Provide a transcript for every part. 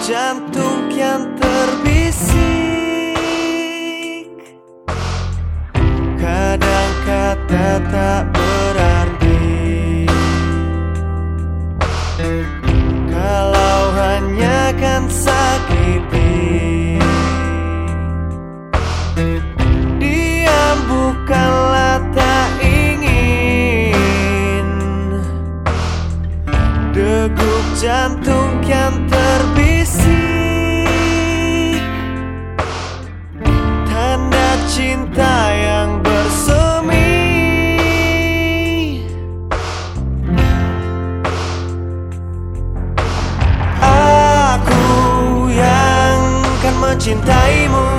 jantung yang terbisik. Kadang kata tak berarti. Kalau hanya kan sakiti. Diam bukanlah tak ingin. Degup jantung yang mencintaimu.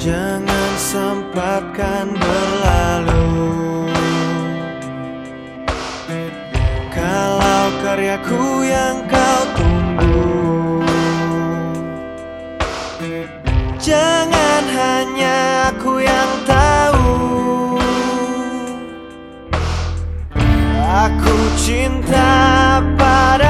Jangan sempatkan berlalu. Kalau karyaku yang kau tunggu Jangan aku yang tahu. Aku cinta pada